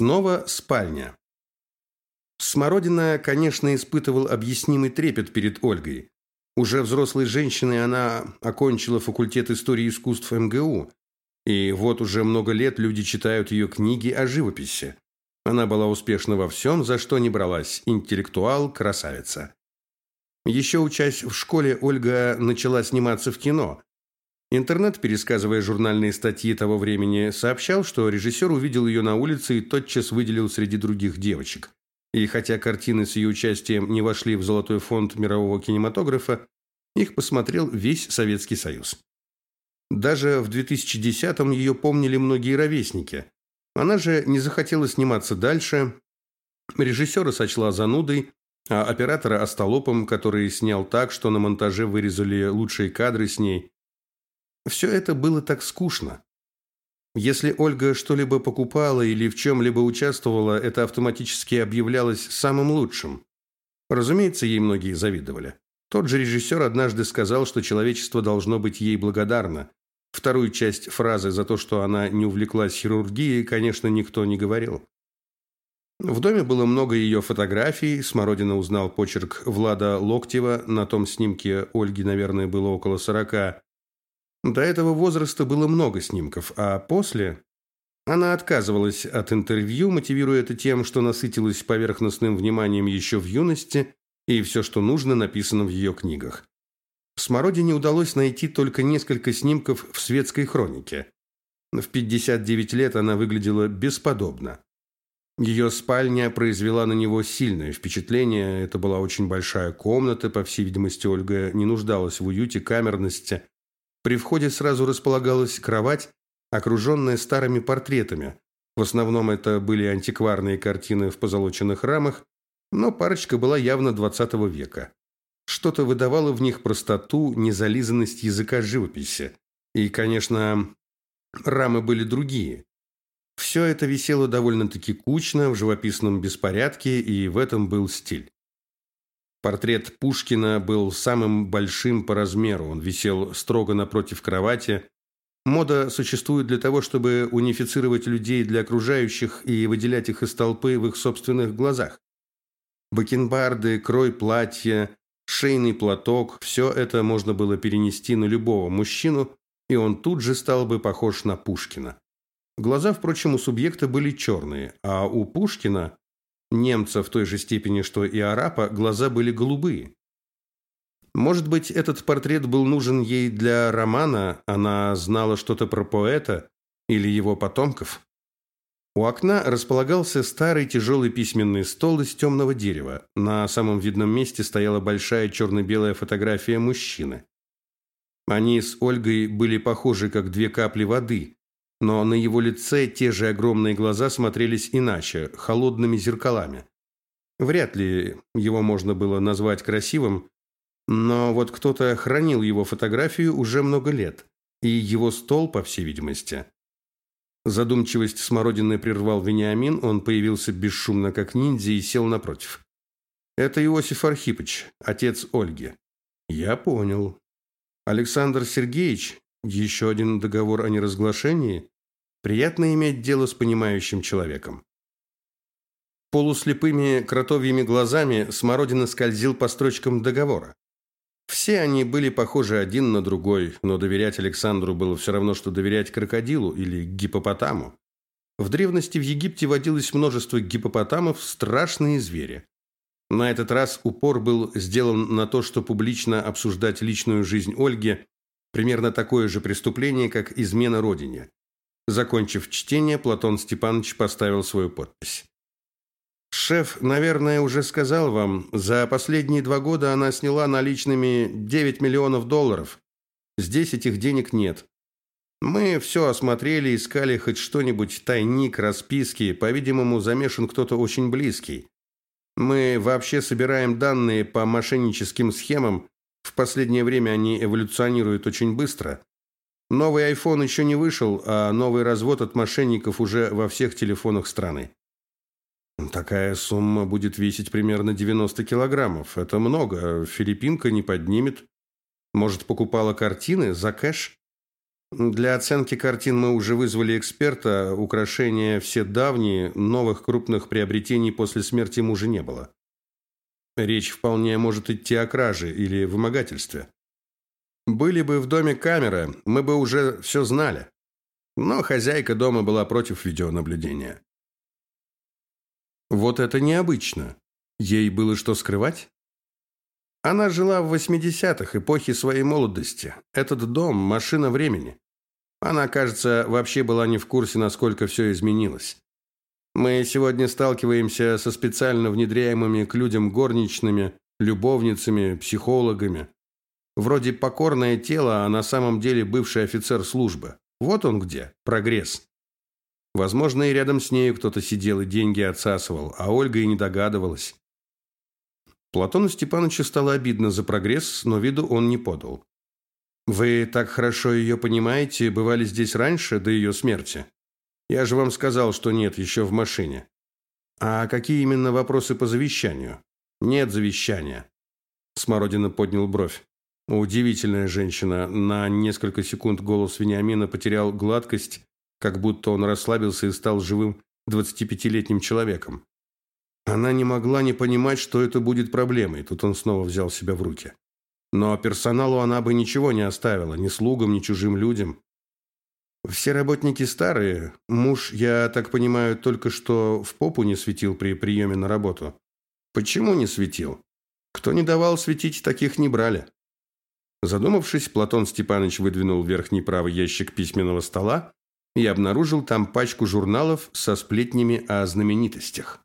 Снова спальня. Смородина, конечно, испытывал объяснимый трепет перед Ольгой. Уже взрослой женщиной она окончила факультет истории искусств МГУ. И вот уже много лет люди читают ее книги о живописи. Она была успешна во всем, за что не бралась. Интеллектуал, красавица. Еще учась в школе, Ольга начала сниматься в кино. Интернет, пересказывая журнальные статьи того времени, сообщал, что режиссер увидел ее на улице и тотчас выделил среди других девочек. И хотя картины с ее участием не вошли в золотой фонд мирового кинематографа, их посмотрел весь Советский Союз. Даже в 2010-м ее помнили многие ровесники. Она же не захотела сниматься дальше. Режиссера сочла занудой, а оператора остолопом, который снял так, что на монтаже вырезали лучшие кадры с ней. Все это было так скучно. Если Ольга что-либо покупала или в чем-либо участвовала, это автоматически объявлялось самым лучшим. Разумеется, ей многие завидовали. Тот же режиссер однажды сказал, что человечество должно быть ей благодарно. Вторую часть фразы за то, что она не увлеклась хирургией, конечно, никто не говорил. В доме было много ее фотографий. Смородина узнал почерк Влада Локтева. На том снимке Ольги, наверное, было около сорока. До этого возраста было много снимков, а после она отказывалась от интервью, мотивируя это тем, что насытилась поверхностным вниманием еще в юности, и все, что нужно, написано в ее книгах. Смородине удалось найти только несколько снимков в светской хронике. В 59 лет она выглядела бесподобно. Ее спальня произвела на него сильное впечатление. Это была очень большая комната, по всей видимости, Ольга не нуждалась в уюте, камерности, при входе сразу располагалась кровать, окруженная старыми портретами. В основном это были антикварные картины в позолоченных рамах, но парочка была явно 20 века. Что-то выдавало в них простоту, незализанность языка живописи. И, конечно, рамы были другие. Все это висело довольно-таки кучно, в живописном беспорядке, и в этом был стиль. Портрет Пушкина был самым большим по размеру. Он висел строго напротив кровати. Мода существует для того, чтобы унифицировать людей для окружающих и выделять их из толпы в их собственных глазах. Бакенбарды, крой платья, шейный платок – все это можно было перенести на любого мужчину, и он тут же стал бы похож на Пушкина. Глаза, впрочем, у субъекта были черные, а у Пушкина немца в той же степени, что и арапа, глаза были голубые. Может быть, этот портрет был нужен ей для романа, она знала что-то про поэта или его потомков? У окна располагался старый тяжелый письменный стол из темного дерева. На самом видном месте стояла большая черно-белая фотография мужчины. Они с Ольгой были похожи, как две капли воды, но на его лице те же огромные глаза смотрелись иначе, холодными зеркалами. Вряд ли его можно было назвать красивым, но вот кто-то хранил его фотографию уже много лет, и его стол, по всей видимости. Задумчивость смородины прервал Вениамин, он появился бесшумно, как ниндзя, и сел напротив. «Это Иосиф Архипыч, отец Ольги». «Я понял». «Александр Сергеевич, еще один договор о неразглашении?» Приятно иметь дело с понимающим человеком. Полуслепыми кротовьими глазами Смородина скользил по строчкам договора. Все они были похожи один на другой, но доверять Александру было все равно, что доверять крокодилу или гипопотаму. В древности в Египте водилось множество гипопотамов, страшные звери. На этот раз упор был сделан на то, что публично обсуждать личную жизнь Ольги – примерно такое же преступление, как измена родине. Закончив чтение, Платон Степанович поставил свою подпись. Шеф, наверное, уже сказал вам, за последние два года она сняла наличными 9 миллионов долларов. Здесь этих денег нет. Мы все осмотрели, искали хоть что-нибудь, тайник, расписки. По-видимому, замешан кто-то очень близкий. Мы вообще собираем данные по мошенническим схемам. В последнее время они эволюционируют очень быстро. Новый iPhone еще не вышел, а новый развод от мошенников уже во всех телефонах страны. Такая сумма будет весить примерно 90 килограммов. Это много. Филиппинка не поднимет. Может, покупала картины за кэш? Для оценки картин мы уже вызвали эксперта. Украшения все давние, новых крупных приобретений после смерти мужа не было. Речь вполне может идти о краже или вымогательстве. Были бы в доме камеры, мы бы уже все знали. Но хозяйка дома была против видеонаблюдения. Вот это необычно. Ей было что скрывать? Она жила в 80-х, эпохи своей молодости. Этот дом – машина времени. Она, кажется, вообще была не в курсе, насколько все изменилось. Мы сегодня сталкиваемся со специально внедряемыми к людям горничными, любовницами, психологами. Вроде покорное тело, а на самом деле бывший офицер службы. Вот он где, прогресс. Возможно, и рядом с нею кто-то сидел и деньги отсасывал, а Ольга и не догадывалась. Платону Степановичу стало обидно за прогресс, но виду он не подал. «Вы так хорошо ее понимаете, бывали здесь раньше, до ее смерти? Я же вам сказал, что нет, еще в машине. А какие именно вопросы по завещанию? Нет завещания». Смородина поднял бровь. Удивительная женщина. На несколько секунд голос Вениамина потерял гладкость, как будто он расслабился и стал живым 25-летним человеком. Она не могла не понимать, что это будет проблемой. Тут он снова взял себя в руки. Но персоналу она бы ничего не оставила, ни слугам, ни чужим людям. Все работники старые. Муж, я так понимаю, только что в попу не светил при приеме на работу. Почему не светил? Кто не давал светить, таких не брали. Задумавшись, Платон Степанович выдвинул верхний правый ящик письменного стола и обнаружил там пачку журналов со сплетнями о знаменитостях.